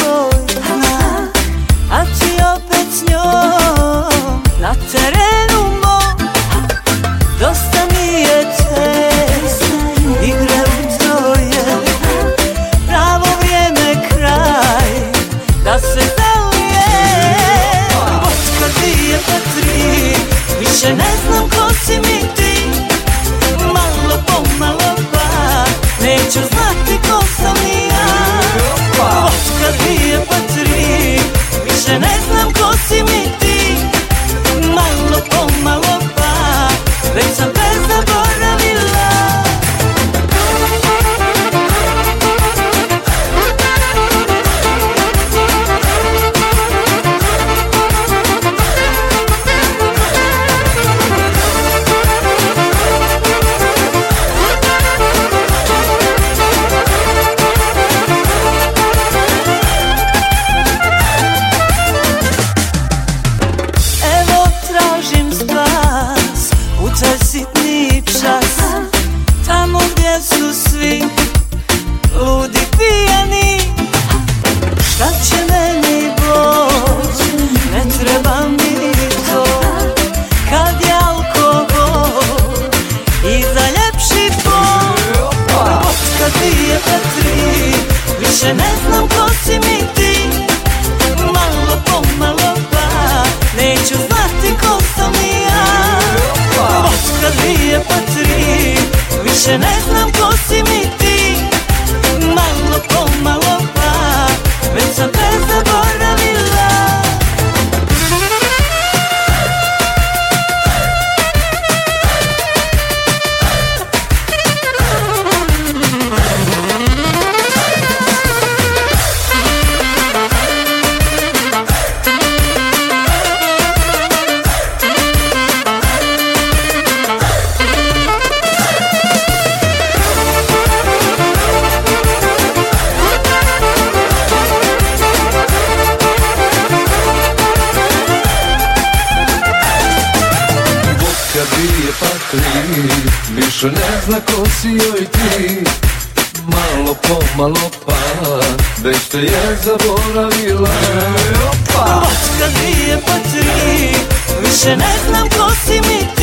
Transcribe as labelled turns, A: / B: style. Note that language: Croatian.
A: svoj A ti opet s njom Na terenu mom. Dosta mi je te Igre u troje Pravo vrijeme kraj Da se zeluje Bočka dvije pa tri Više ne znam ko si mi dvije pa tri, više ne znam ko si mi ti. Malo pomalo pa Neću znati ko sam i ja. Vodka dvije pa tri Više ne znam ko si mi
B: tri Više ne zna ko si joj ti. Malo pomalo pa Već te je zaboravila.
A: Vodka dvije pa tri Više ne znam ko si mi